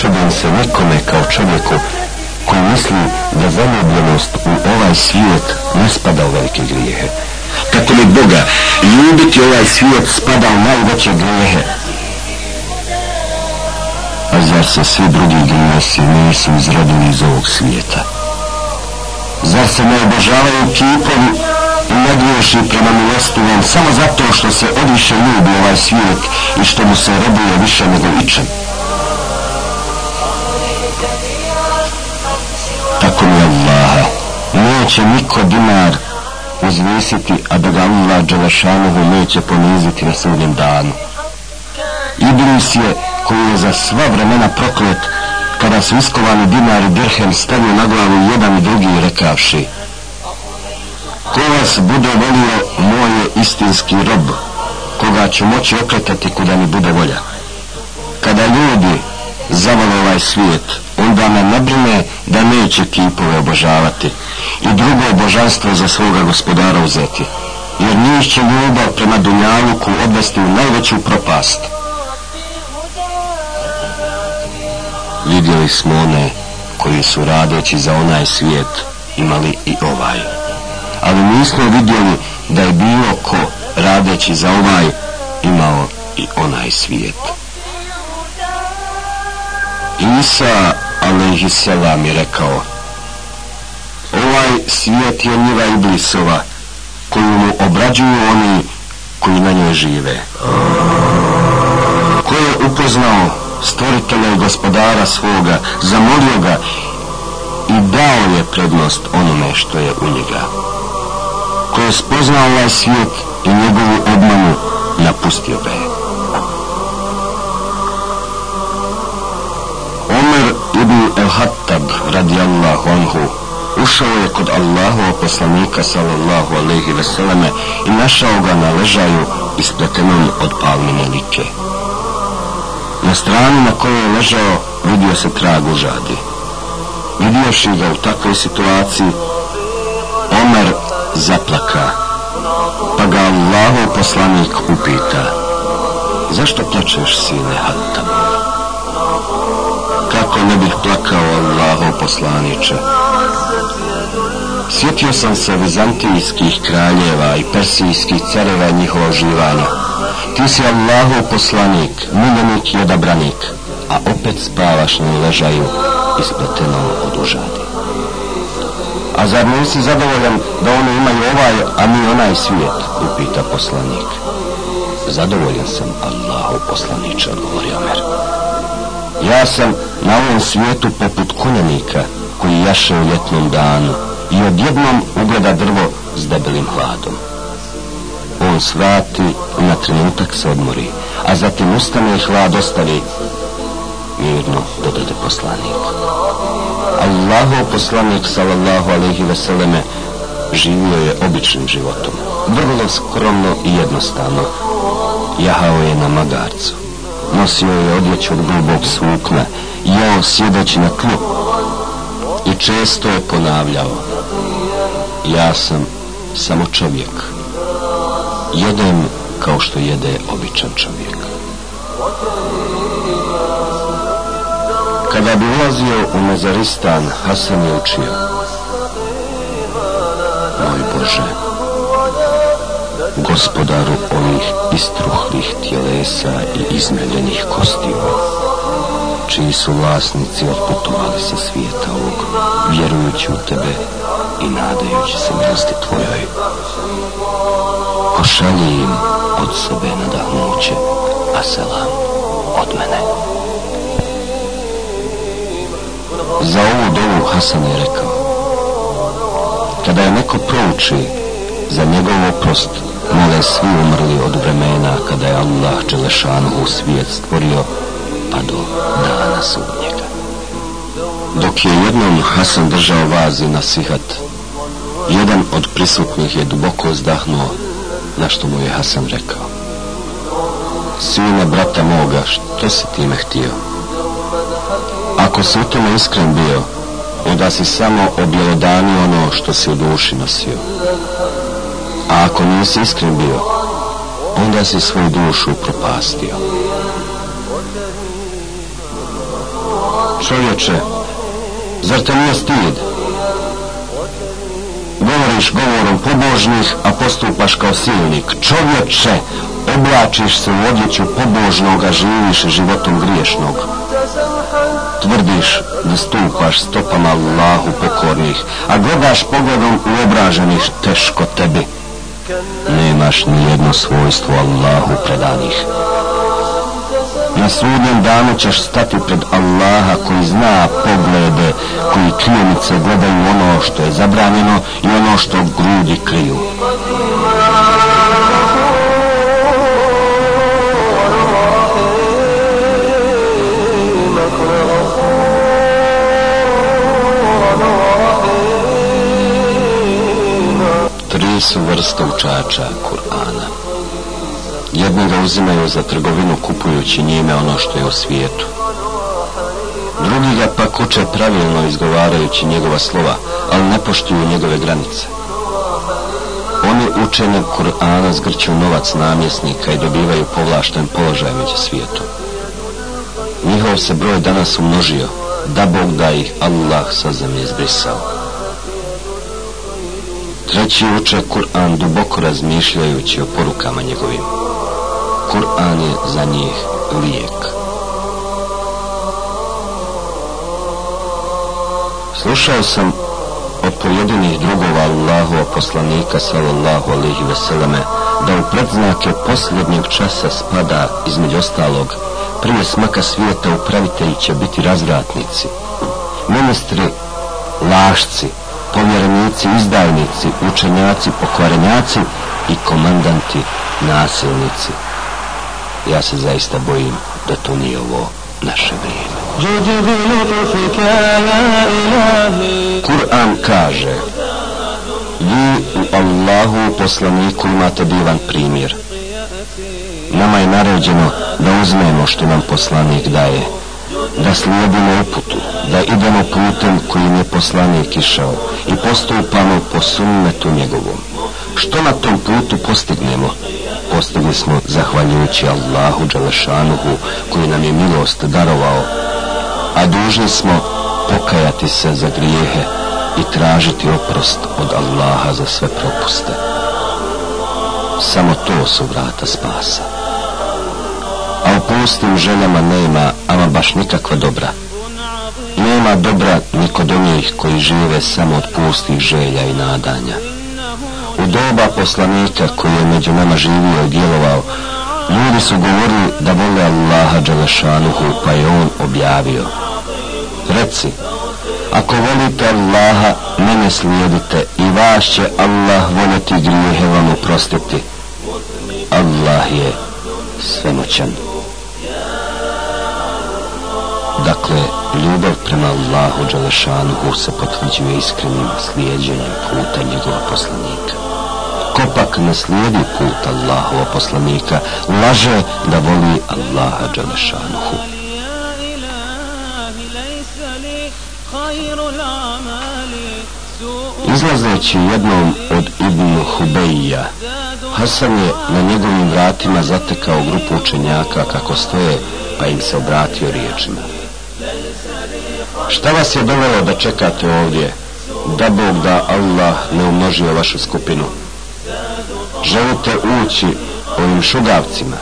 čudim se nikome kao čovjeku koji misli da zaljubljenost u ovaj svijet ne spada u velike grijehe. Kako mi Boga, ljubiti ovaj svijet spada u najveće grijehe. A zar se svi drugi grijesi nisu izrodili iz ovog svijeta? Zar se ne obožavaju kipovi i ne griješi prema milostivom samo zato što se odviše ljubi ovaj svijet i što mu se robuje više nego ičem? Neće niko dinar uzvisiti, a da ga Allah Đelešanovu neće poniziti na sudnjem danu. Iblis je, koji je za sva vremena proklet, kada su iskovani dinar i dirhem stavio na glavu jedan i drugi rekavši Ko vas bude volio, moj je istinski rob, koga ću moći okretati kuda mi bude volja. Kada ljudi zavole ovaj svijet, onda me ne brine da neće kipove obožavati i drugo božanstvo za svoga gospodara uzeti, jer njih će ljubav prema Dunjaluku odvesti u najveću propast. Vidjeli smo one koji su radeći za onaj svijet imali i ovaj. Ali nismo vidjeli da je bilo ko radeći za ovaj imao i onaj svijet. Isa alaihissalam je rekao ovaj svijet je njiva iblisova koju mu obrađuju oni koji na njoj žive. Ko je upoznao stvoritelja i gospodara svoga zamolio ga i dao je prednost onome što je u njega. Ko je spoznao ovaj svijet i njegovu obmanu napustio ga je. Omer ibn el-Hattab radijallahu anhu ušao je kod Allahova poslanika sallallahu alaihi veseleme i našao ga na ležaju ispletenom od palmine like. Na strani na kojoj je ležao vidio se trag u žadi. Vidioši ga u takvoj situaciji, Omer zaplaka, pa ga Allahov poslanik upita, zašto plačeš sine Hatam? Kako ne bih plakao Allahov poslaniče? Sjetio sam se vizantijskih kraljeva i persijskih careva i njihova uživanja. Ti si Allahov poslanik, miljenik i odabranik, a opet spavaš na ležaju ispletenom od užadi. A zar nisi zadovoljan da oni imaju ovaj, a mi onaj svijet, upita poslanik. Zadovoljan sam Allahov poslaniče, odgovori Omer. Ja sam na ovom svijetu poput konjanika koji jaše u ljetnom danu, i odjednom ugleda drvo s debelim hladom. On svrati i na trenutak se odmori, a zatim ustane i hlad ostavi mirno dodade poslanik. Allahov poslanik sallallahu alaihi veseleme živio je običnim životom, vrlo skromno i jednostavno. Jahao je na magarcu, nosio je odjeću od grubog sukna, jeo sjedeći na tlu i često je ponavljao ja sam samo čovjek. Jedem kao što jede običan čovjek. Kada bi ulazio u mezaristan, Hasan je učio. Moj Bože, gospodaru ovih istruhlih tjelesa i izmeljenih kostiva, čiji su vlasnici otputovali sa svijeta ovog, vjerujući u Tebe, i nadajući se milosti tvojoj. Pošalji im od sebe nadahnuće a selam od mene. Za ovu dovu Hasan je rekao kada je neko prouči za njegov oprost mole svi umrli od vremena kada je Allah Đelešanu u svijet stvorio pa do dana sudnjega dok je jednom Hasan držao vazi na sihat Jedan od prisutnih je duboko zdahnuo, na što mu je Hasan rekao. Sina brata moga, što si time htio? Ako si u tome iskren bio, onda si samo objelodanio ono što si u duši nosio. A ako nisi iskren bio, onda si svoju dušu propastio. Čovječe, zar te nije stid? Govoriš govorom pobožnih, a postupaš kao silnik. Čovječe, oblačiš se u odjeću pobožnog, a živiš životom griješnog. Tvrdiš da stupaš stopama Allahu pokornih, a gledaš pogledom u obraženih teško tebi. Nemaš ni jedno svojstvo Allahu predanih. Na sudnjem danu ćeš stati pred Allaha koji zna poglede, koji klijenice gledaju ono što je zabranjeno i ono što grudi kriju. Tri su vrste učača Kur'ana. Jedni ga uzimaju za trgovinu kupujući njime ono što je u svijetu. Drugi ga pak uče pravilno izgovarajući njegova slova, ali ne poštuju njegove granice. Oni učenjem Kur'ana zgrću novac namjesnika i dobivaju povlašten položaj među svijetu. Njihov se broj danas umnožio, da Bog da ih Allah sa zemlje izbrisao. Treći uče Kur'an duboko razmišljajući o porukama njegovim. Kur'an je za njih lijek. Slušao sam od pojedinih drugova Allahova poslanika sallallahu alaihi veselame da u predznake posljednjeg časa spada između ostalog prije smaka svijeta upravitelji će biti razvratnici ministri lašci povjerenici, izdajnici učenjaci, pokvarenjaci i komandanti nasilnici ja se zaista bojim da to nije ovo naše vrijeme. Kur'an kaže Vi u Allahu poslaniku imate divan primjer. Nama je naređeno da uzmemo što nam poslanik daje, da slijedimo uputu, da idemo putem kojim je poslanik išao i postupamo po sunnetu njegovom. Što na tom putu postignemo? Postigli smo zahvaljujući Allahu Đalešanuhu koji nam je milost darovao, a dužni smo pokajati se za grijehe i tražiti oprost od Allaha za sve propuste. Samo to su vrata spasa. A u pustim željama nema, ama baš nikakva dobra. Nema dobra ni kod onih koji žive samo od pustih želja i nadanja. U doba poslanika koji je među nama živio i djelovao, ljudi su govorili da vole Allaha Đalešanuhu, pa je on objavio. Reci, ako volite Allaha, mene slijedite i vas će Allah voljeti grijehe vam uprostiti. Allah je svemoćan. Dakle, ljubav prema Allahu Đalešanuhu se potvrđuje iskrenim slijedjenjem puta njegova poslanika kopak ne slijedi put Allahova poslanika, laže da voli Allaha Đalešanuhu. Izlazeći jednom od Ibn Hubeija, Hasan je na njegovim vratima zatekao grupu učenjaka kako stoje, pa im se obratio riječima. Šta vas je dovelo da čekate ovdje, da Bog da Allah ne umnožio vašu skupinu? Želite ući ovim šugavcima.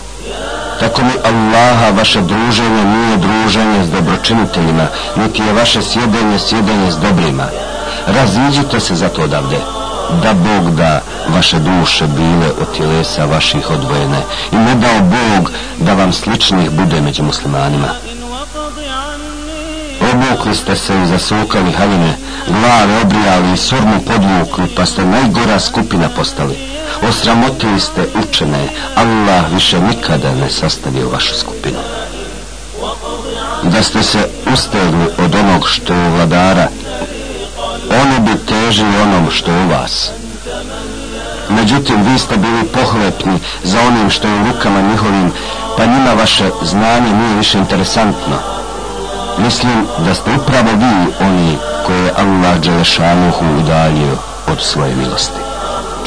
Tako mi Allaha vaše druženje nije druženje s dobročiniteljima niti je vaše sjedenje sjedenje s dobrima. Raziđite se zato odavde da Bog da vaše duše bile od tjelesa vaših odvojene i ne dao Bog da vam sličnih bude među muslimanima. Obukli ste se i zasukali haline, glave obrijali i surmu podvukli pa ste najgora skupina postali osramotili ste učene, Allah više nikada ne sastavio vašu skupinu. Da ste se ustegli od onog što je vladara, oni bi težili onom što je u vas. Međutim, vi ste bili pohlepni za onim što je u rukama njihovim, pa njima vaše znanje nije više interesantno. Mislim da ste upravo vi oni koje je Allah Đelešanuhu udaljio od svoje milosti.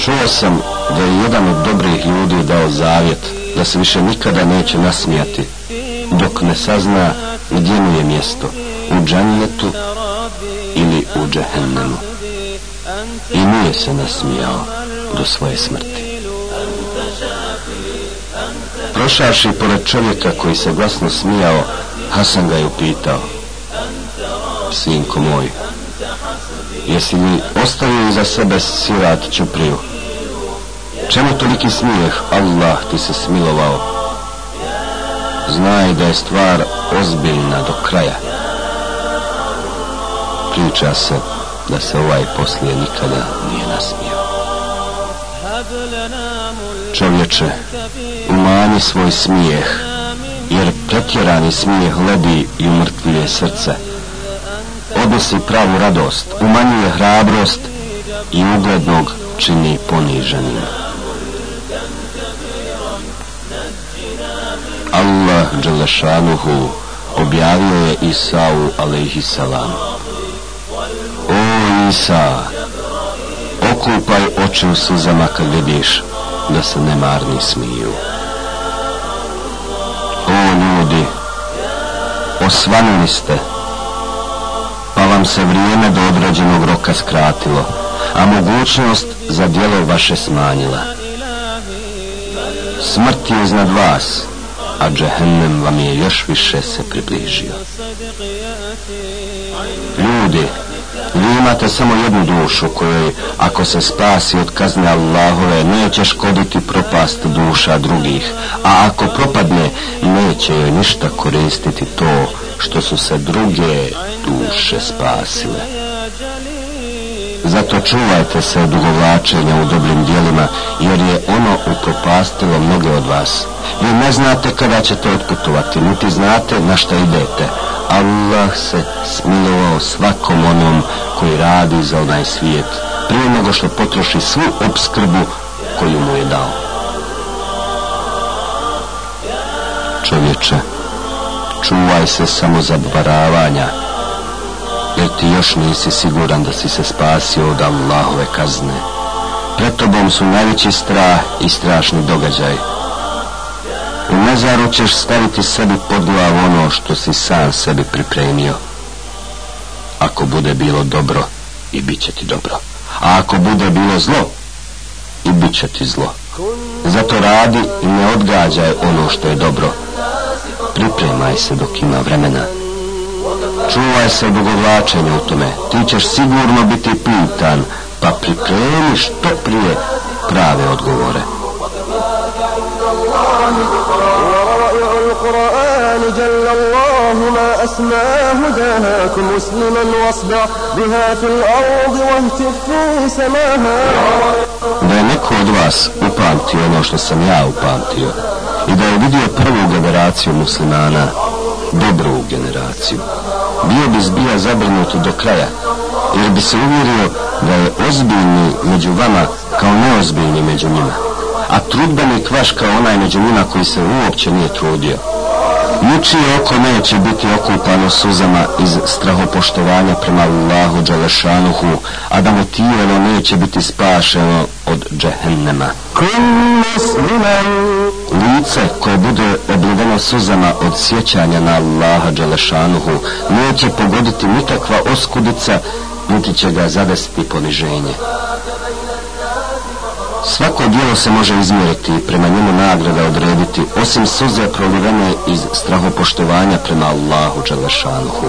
Čuo sam da je jedan od dobrih ljudi dao zavjet da se više nikada neće nasmijati dok ne sazna gdje mu je mjesto u džennetu ili u džehennemu i nije se nasmijao do svoje smrti. Prošavši pored čovjeka koji se glasno smijao, Hasan ga je upitao, sinko moj, jesi li ostavio iza sebe sirat čupriju? Čemu toliki smijeh, Allah ti se smilovao? Znaj da je stvar ozbiljna do kraja. Priča se da se ovaj poslije nikada nije nasmijao. Čovječe, umanji svoj smijeh, jer pretjerani smijeh ledi i umrtvije srce. Odnosi pravu radost, umanjuje hrabrost i uglednog čini poniženim. Allah Đelešanuhu objavio je Isau alaihissalam. O Isa, okupaj oči u suzama kad vidiš da se nemarni smiju. O ljudi, osvanili ste, nam se vrijeme do određenog roka skratilo, a mogućnost za djelo vaše smanjila. Smrt je iznad vas, a džehennem vam je još više se približio. Ljudi, vi imate samo jednu dušu kojoj, ako se spasi od kazne Allahove, neće škoditi propast duša drugih, a ako propadne, neće joj ništa koristiti to što su se druge duše spasile. Zato čuvajte se od ugovlačenja u dobrim dijelima, jer je ono upropastilo mnoge od vas. Vi ne znate kada ćete otputovati, niti znate na šta idete. Allah se smilovao svakom onom koji radi za onaj svijet, prije nego što potroši svu obskrbu koju mu je dao. Čovječe, čuvaj se samo zabvaravanja, jer ti još nisi siguran da si se spasio od Allahove kazne. Pred tobom su najveći strah i strašni događaj. U mezaru ćeš staviti sebi pod glavu ono što si sam sebi pripremio. Ako bude bilo dobro, i bit će ti dobro. A ako bude bilo zlo, i bit će ti zlo. Zato radi i ne odgađaj ono što je dobro Pripremaj se dok ima vremena. Čuvaj se odugovlačenja u tome. Ti ćeš sigurno biti pitan, pa pripremi što prije prave odgovore. القرآن جل الله ما أسماه دهاك مسلما واصدع بها في الأرض واهتف في سماها Da je neko od vas upamtio ono što sam ja upamtio i da je vidio prvu generaciju muslimana, dobru generaciju, bio bi zbija zabrnut do kraja, jer bi se uvjerio da je ozbiljni među vama kao neozbiljni među njima, a trudbenik vaš kao onaj među njima koji se uopće nije trudio. Ničije oko neće biti okupano suzama iz strahopoštovanja prema Allahu Đalešanuhu, a da mu tijelo neće biti spašeno od džehennema. Lice koje bude obliveno suzama od sjećanja na Allaha Đelešanuhu neće pogoditi nikakva oskudica, niti će ga zadesiti poniženje. Svako dijelo se može izmjeriti i prema njemu nagrada odrediti, osim suze prolivene iz strahopoštovanja prema Allahu Đelešanuhu.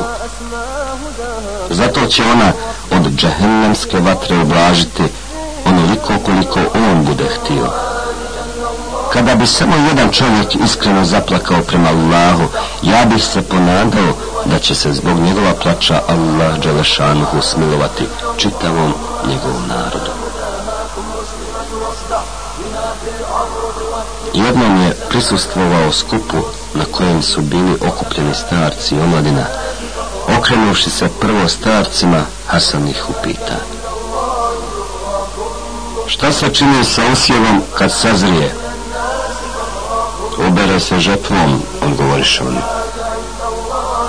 Zato će ona od džehennemske vatre oblažiti onoliko koliko on bude htio. Kada bi samo jedan čovjek iskreno zaplakao prema Allahu, ja bih se ponadao da će se zbog njegova plaća Allah Đelešanuhu smilovati čitavom njegovom narodu. Jednom je prisustvovao skupu na kojem su bili okupljeni starci i omladina. Okrenuši se prvo starcima, Hasan ih upita. Šta se čini sa osjevom kad sazrije? Ubere se žetvom, odgovoriš on.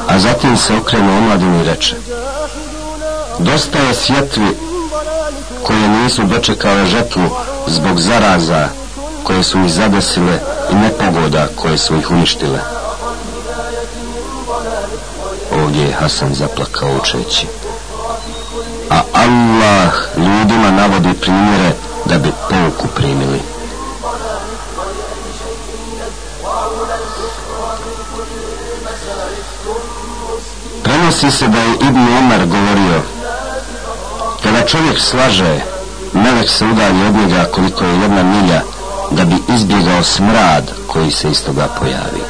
A zatim se okrenu omladini i reče. Dosta je sjetvi koje nisu dočekale žetvu zbog zaraza koje su ih zadesile i nepogoda koje su ih uništile. Ovdje je Hasan zaplakao učeći. A Allah ljudima navodi primjere da bi pouku primili. Prenosi se da je Ibn Omar govorio Kada čovjek slaže, melek se udalji od njega koliko je jedna milja da bi izbjegao smrad koji se iz toga pojavi.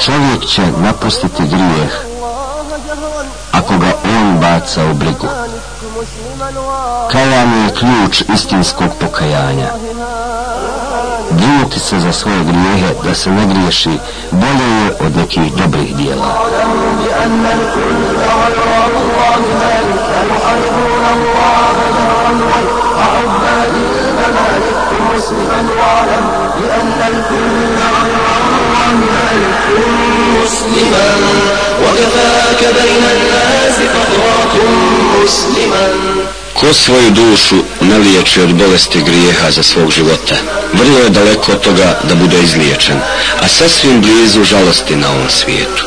Čovjek će napustiti grijeh ako ga on baca u brigu. Kajanje je ključ istinskog pokajanja. Se za svoje grijehe da se ne griješi bolje je od nekih dobrih dijela. مسلما وكفاك بين الناس فخرات مسلما Ko svoju dušu naliječi od bolesti grijeha za svog života, vrlo je daleko od toga da bude izliječen, a sasvim blizu žalosti na ovom svijetu.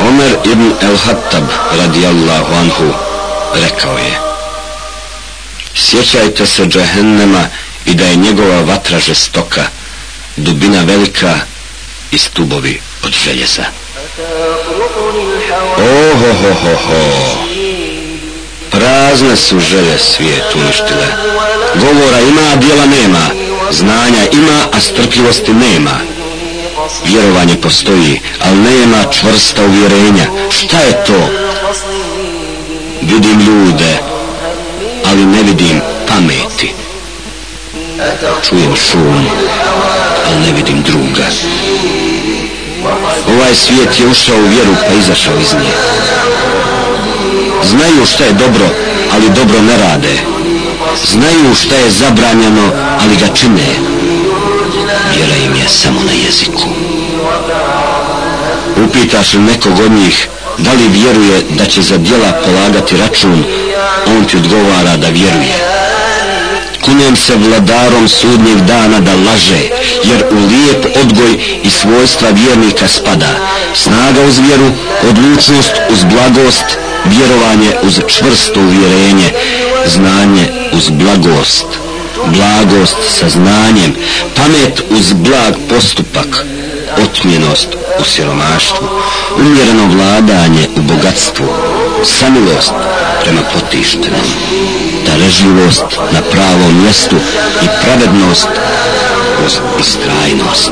Omer ibn el-Hattab radijallahu anhu rekao je Sjećajte se džahennema i da je njegova vatra žestoka, dubina velika i stubovi od željeza. Oho, ho, ho, ho. Razne su želje svijet uništile. Govora ima, a dijela nema. Znanja ima, a strpljivosti nema. Vjerovanje postoji, ali nema čvrsta uvjerenja. Šta je to? Vidim ljude, ali ne vidim pameti. Čujem šum, ali ne vidim druga. Ovaj svijet je ušao u vjeru pa izašao iz nje. Znaju šta je dobro, ali dobro ne rade. Znaju šta je zabranjeno, ali ga čine. Vjera im je samo na jeziku. Upitaš nekog od njih da li vjeruje da će za djela polagati račun, on ti odgovara da vjeruje kunem se vladarom sudnjeg dana da laže, jer u lijep odgoj i svojstva vjernika spada snaga uz vjeru, odlučnost uz blagost, vjerovanje uz čvrsto uvjerenje, znanje uz blagost, blagost sa znanjem, pamet uz blag postupak, otmjenost u siromaštvu, umjereno vladanje u bogatstvu, samilost prema potištenom, darežljivost na pravom mjestu i pravednost uz istrajnost.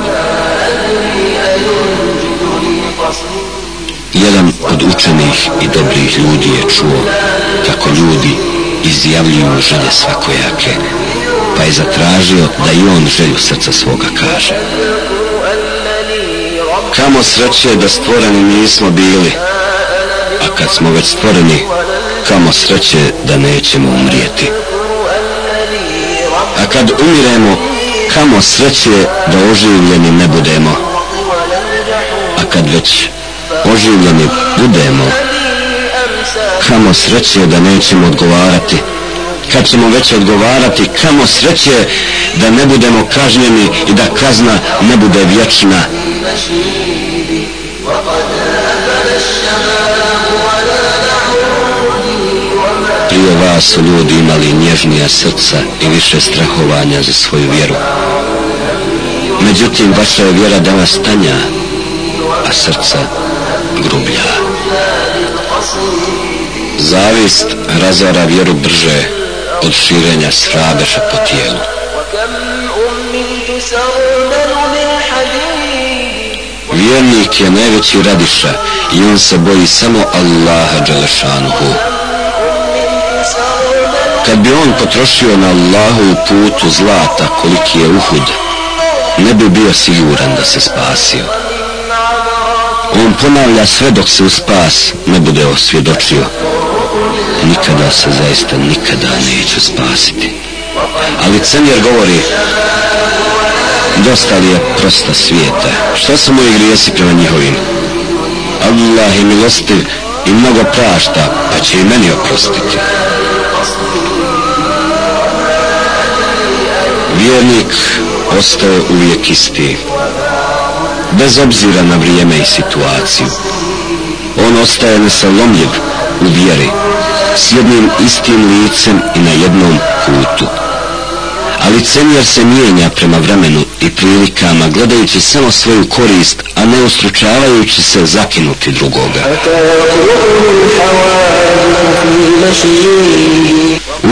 Jedan od učenih i dobrih ljudi je čuo kako ljudi izjavljuju želje svakojake, pa je zatražio da i on želju srca svoga kaže. Kamo sreće da stvoreni nismo bili, a kad smo već stvoreni, kamo sreće da nećemo umrijeti. A kad umiremo, kamo sreće da oživljeni ne budemo. A kad već oživljeni budemo, kamo sreće da nećemo odgovarati. Kad ćemo već odgovarati, kamo sreće da ne budemo kažnjeni i da kazna ne bude vječna. Prije vas su ljudi imali nježnija srca i više strahovanja za svoju vjeru. Međutim, vaša je vjera danas tanja, a srca grublja. Zavist razara vjeru brže od širenja srabeša po tijelu. Vjernik je najveći radiša i on se boji samo Allaha Đalešanuhu. Kad bi on potrošio na Allahu putu zlata koliki je uhud, ne bi bio siguran da se spasio. On ponavlja sve dok se u spas ne bude osvjedočio. Nikada se zaista nikada neću spasiti. Ali Cenjer govori, dosta li je prosta svijeta? Šta su moji grijesi prema njihovim? Allah je milostiv i mnogo prašta, pa će i meni oprostiti. Vjernik ostaje uvijek isti. Bez obzira na vrijeme i situaciju. On ostaje nesalomljiv u vjeri, s jednim istim licem i na jednom putu. Ali cenjer se mijenja prema vremenu i prilikama, gledajući samo svoju korist, a ne ustručavajući se zakinuti drugoga.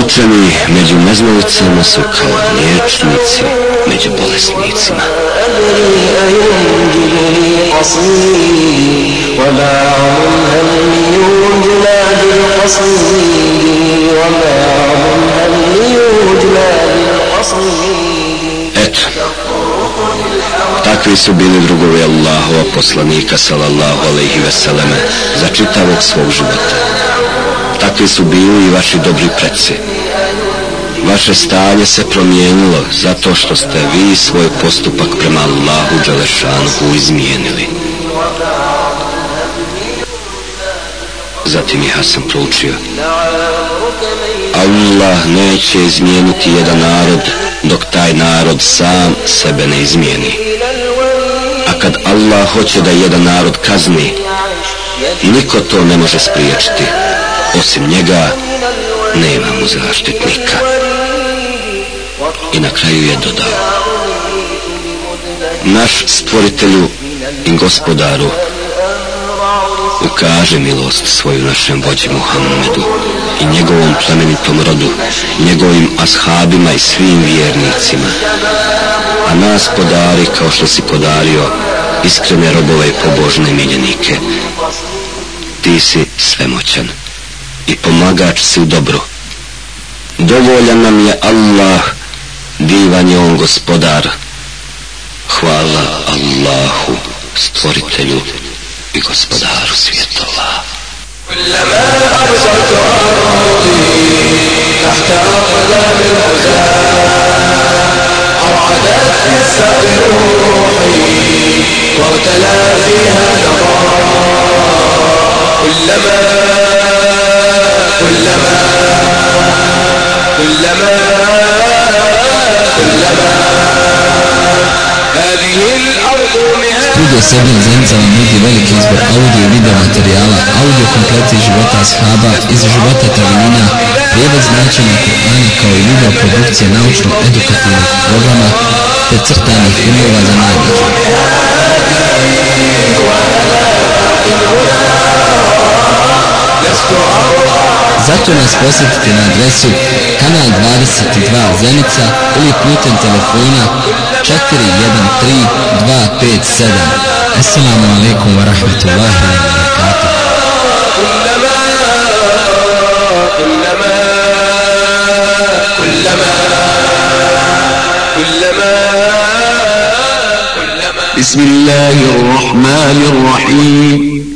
Učeni među neznalicama su kao liječnici među bolesnicima. أدري أينجلي قصري وما عم الهم يوجلا بالقصري وما عم الهم يوجلا Takvi su bili drugovi Allahova poslanika sallallahu alaihi veseleme za čitavog svog života. Takvi su bili i vaši dobri predsjednici. Vaše stanje se promijenilo zato što ste vi svoj postupak prema Allahu Đalešanu izmijenili. Zatim je Hasan proučio. Allah neće izmijeniti jedan narod dok taj narod sam sebe ne izmijeni. A kad Allah hoće da jedan narod kazni, niko to ne može spriječiti. Osim njega, nema mu zaštitnika. I na kraju je dodao. Naš stvoritelju i gospodaru, ukaže milost svoju našem vođi Muhammedu i njegovom plemenitom rodu, njegovim ashabima i svim vjernicima. A nas podari kao što si podario iskrene robove i pobožne miljenike. Ti si svemoćan i pomagač si u dobru. Dovoljan nam je Allah, divan je on gospodar. Hvala Allahu, stvoritelju i gospodaru svjetova. كلما أرسلت أرضي تحت أقدام الهدى أرعدت في السقف روحي واغتلى فيها نظام كلما كلما كلما كلما هذه الأرض Studio Sebin Zenica vam nudi veliki izbor audio i video materijala, audio kompleti života ashaba, iz života tavinina, prijevod značenja Kur'ana kao i video produkcije naučno-edukativnih programa te crtanih filmova za najbolje. Zato nas posjetite na adresu kanal 22 Zenica ili putem telefona 413 257. Assalamu alaikum wa rahmatullahi wa barakatuh. بسم الله الرحمن الرحيم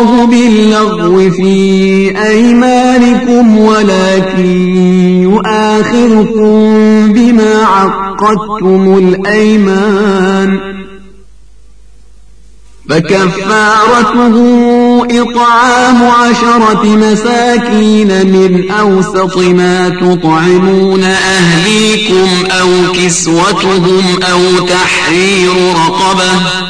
الله باللغو في أيمانكم ولكن يؤاخذكم بما عقدتم الأيمان. فكفارته إطعام عشرة مساكين من أوسط ما تطعمون أهليكم أو كسوتهم أو تحرير رقبة.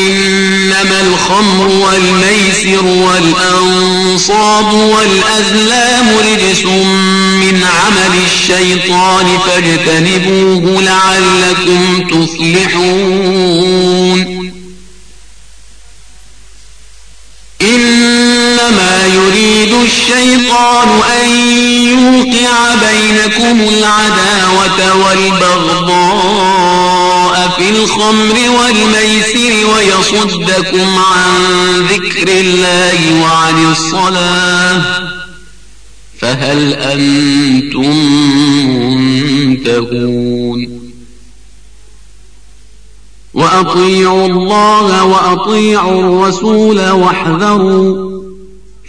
الخمر والميسر والأنصاب والأزلام رجس من عمل الشيطان فاجتنبوه لعلكم تفلحون. إنما يريد الشيطان أن يوقع بينكم العداوة والبغضاء. في الخمر والميسر ويصدكم عن ذكر الله وعن الصلاة. فهل أنتم منتهون؟ وأطيعوا الله وأطيعوا الرسول واحذروا.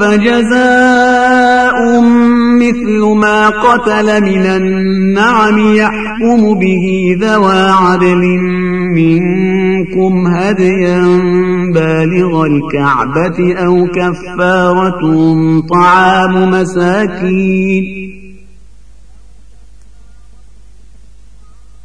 فجزاء مثل ما قتل من النعم يحكم به ذوى عدل منكم هديا بالغ الكعبة أو كفارة طعام مساكين